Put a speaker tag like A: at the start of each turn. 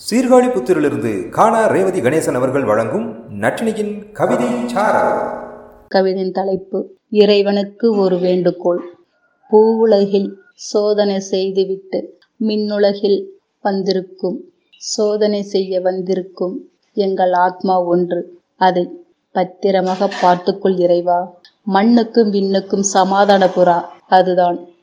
A: சீர்காழி புத்திரிலிருந்து காணா ரேவதி கணேசன் அவர்கள் வழங்கும் நட்டினியின் கவிதை
B: கவிதையின் தலைப்பு இறைவனுக்கு ஒரு வேண்டுகோள். பூவுலகில் சோதனை செய்துவிட்டு மின்னுலகில் வந்திருக்கும் சோதனை செய்ய வந்திருக்கும் எங்கள் ஆத்மா ஒன்று. அதை பத்திரமாக பார்த்துக்கொள் இறைவா. மண்ணுக்கும் விண்ணுக்கும் சமாதான புறா அதுதான்